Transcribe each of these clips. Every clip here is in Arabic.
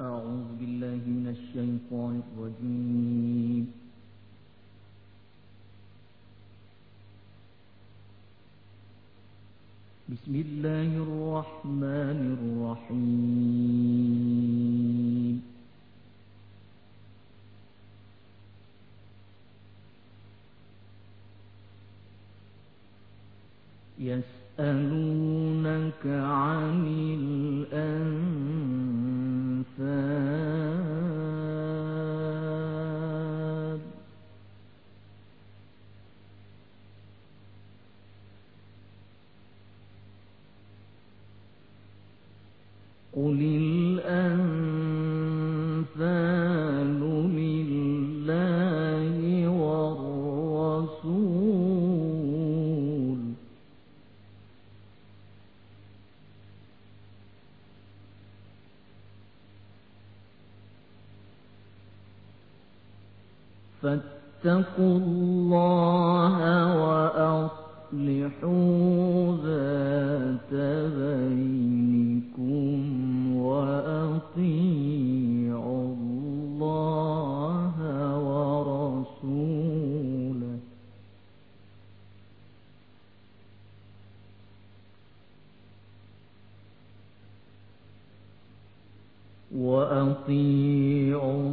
أعوذ بالله من الشيطان الرجيم. بسم الله الرحمن الرحيم. يسألونك عن الأنفس قل وأطيعوا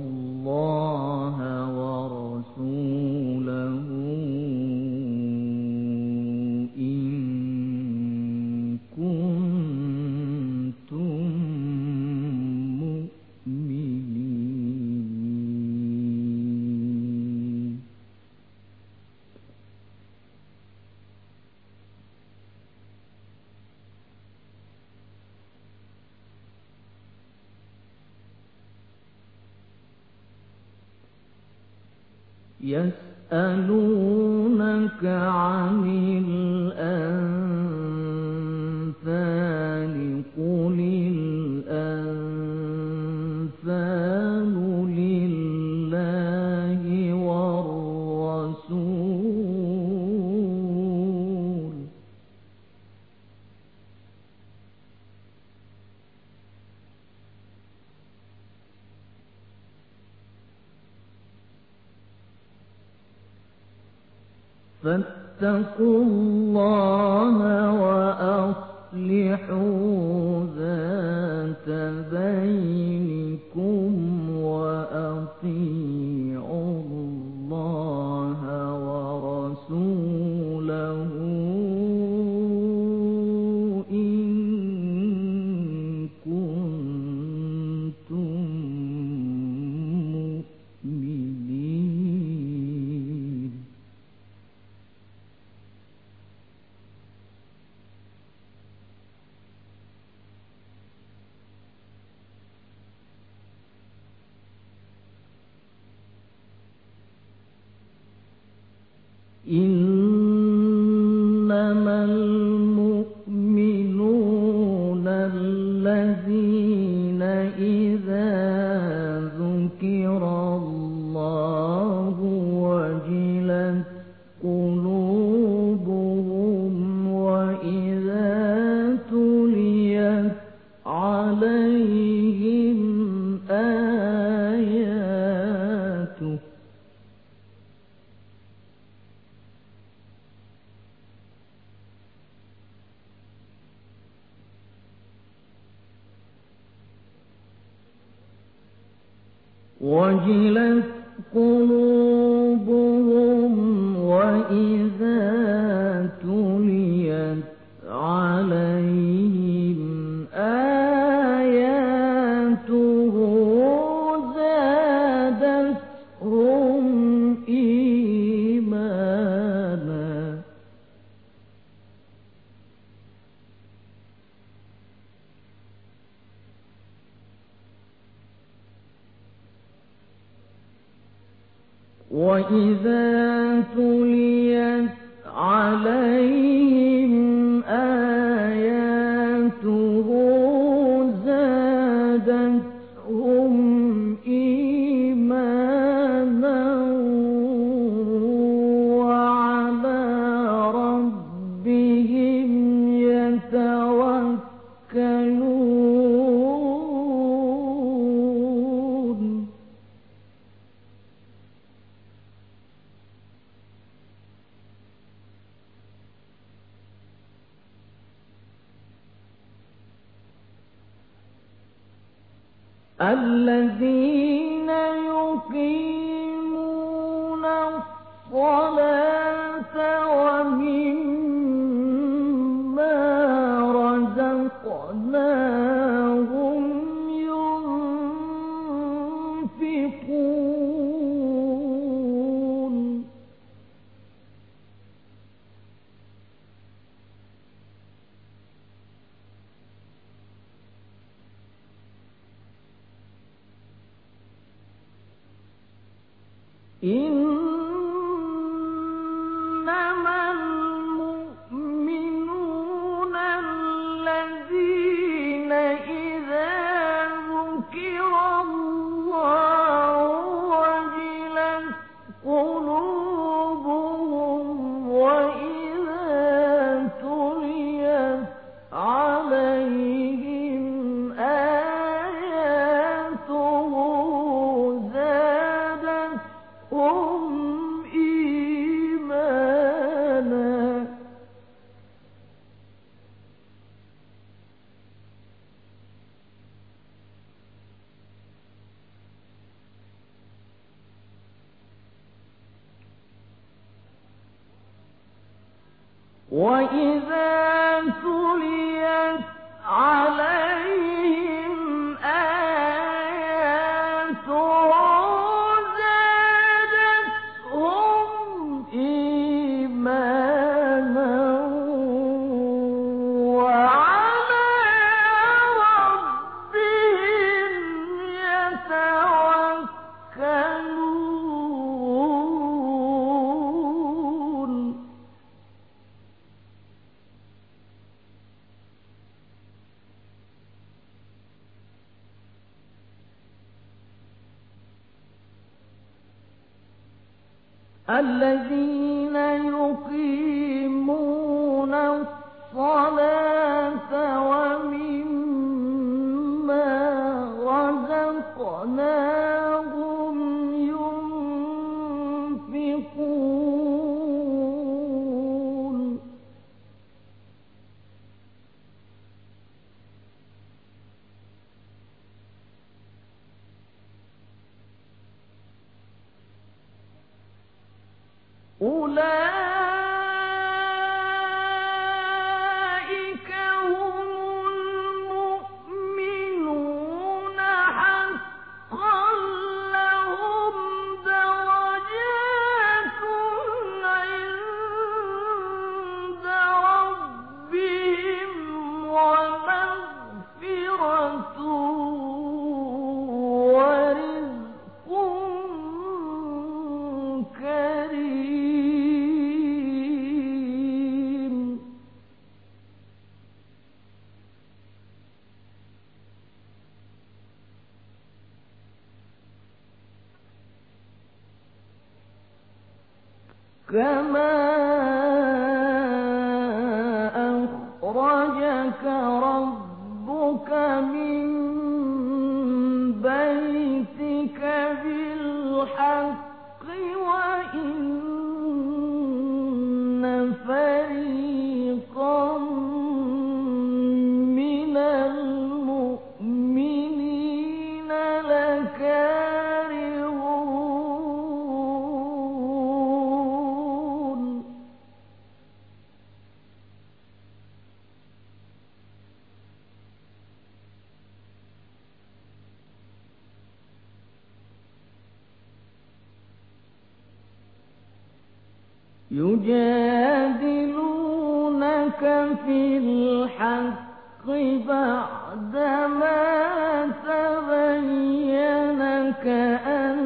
إلى 你在 الذين يقيمون إن وإذا الذين يقيمون الصلاة أخرجك ربك من بيتك بالحق. بعدما تبين كأن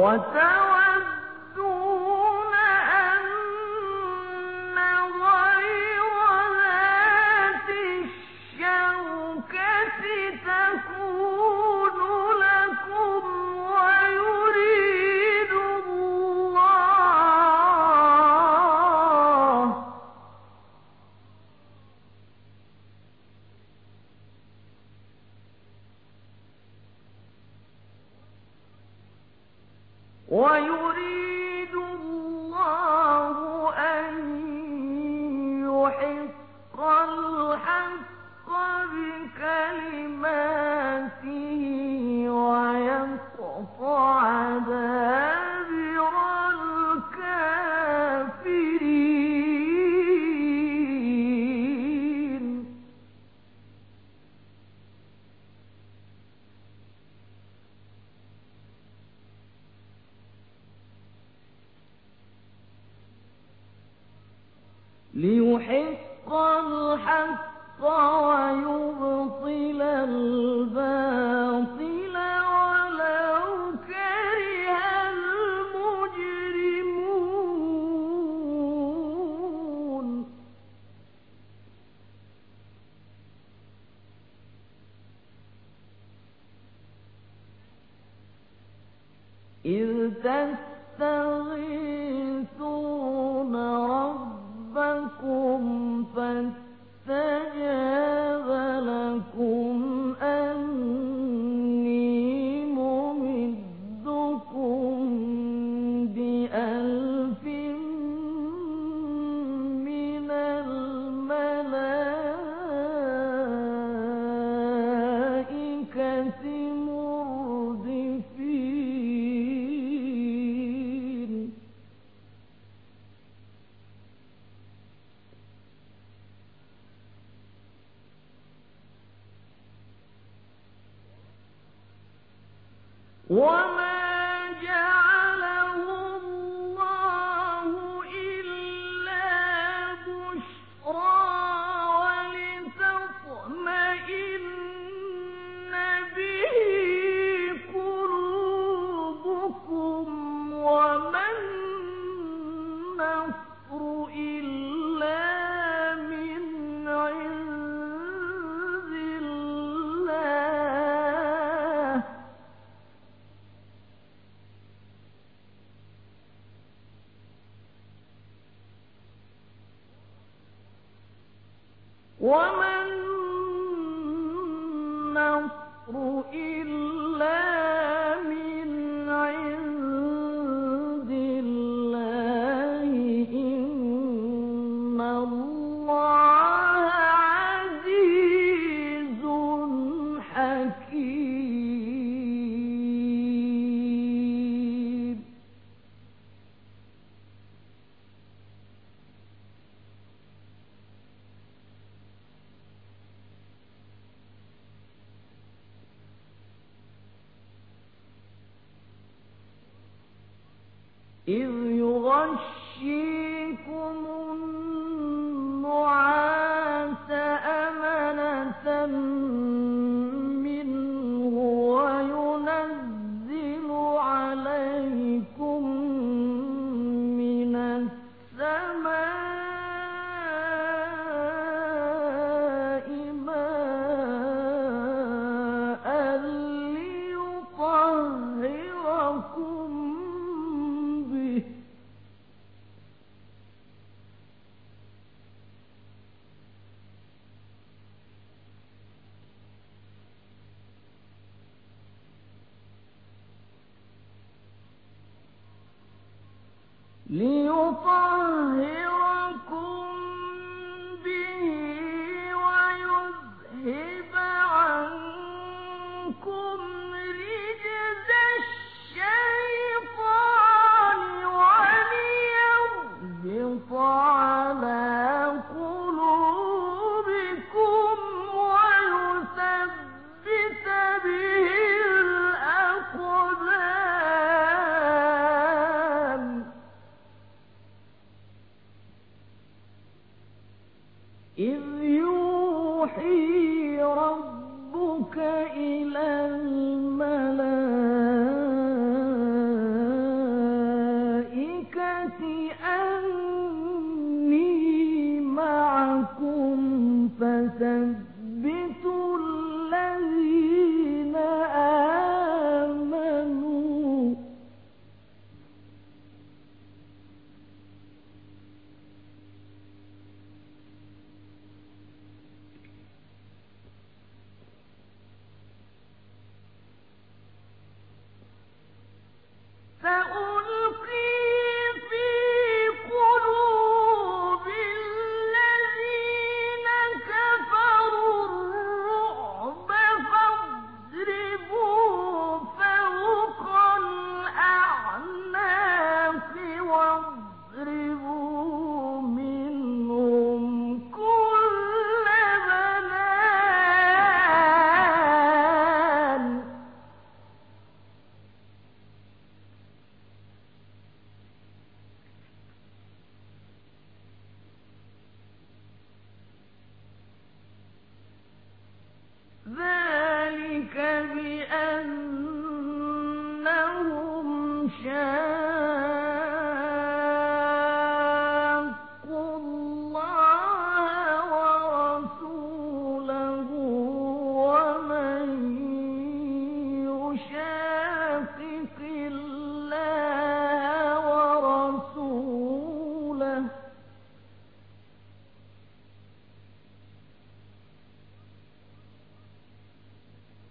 What's تستغيثون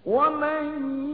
ومن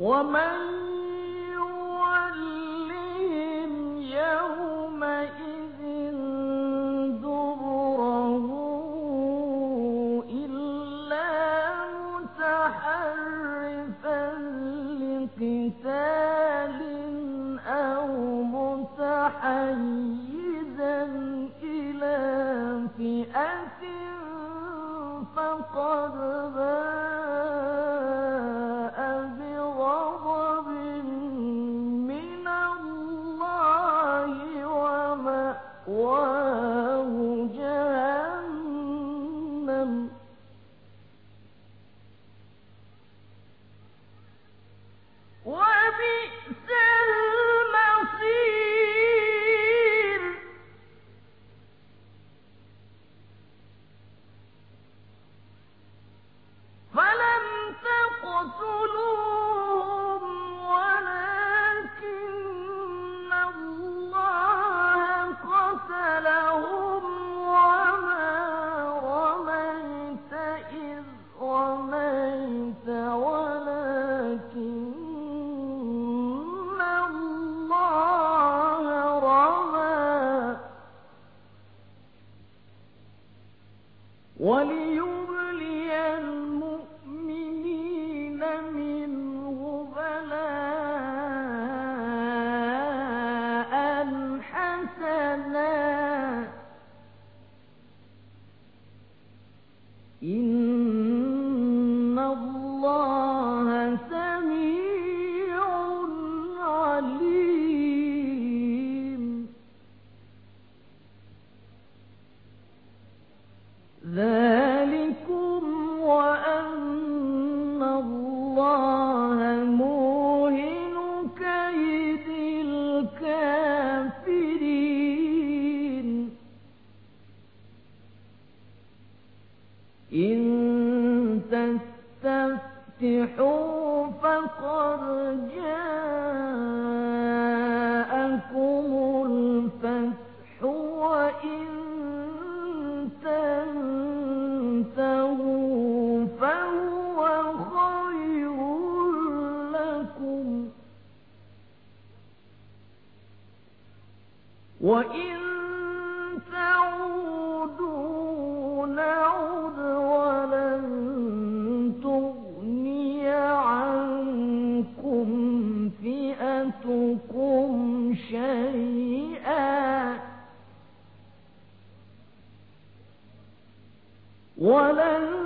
我们 وليبلي ولن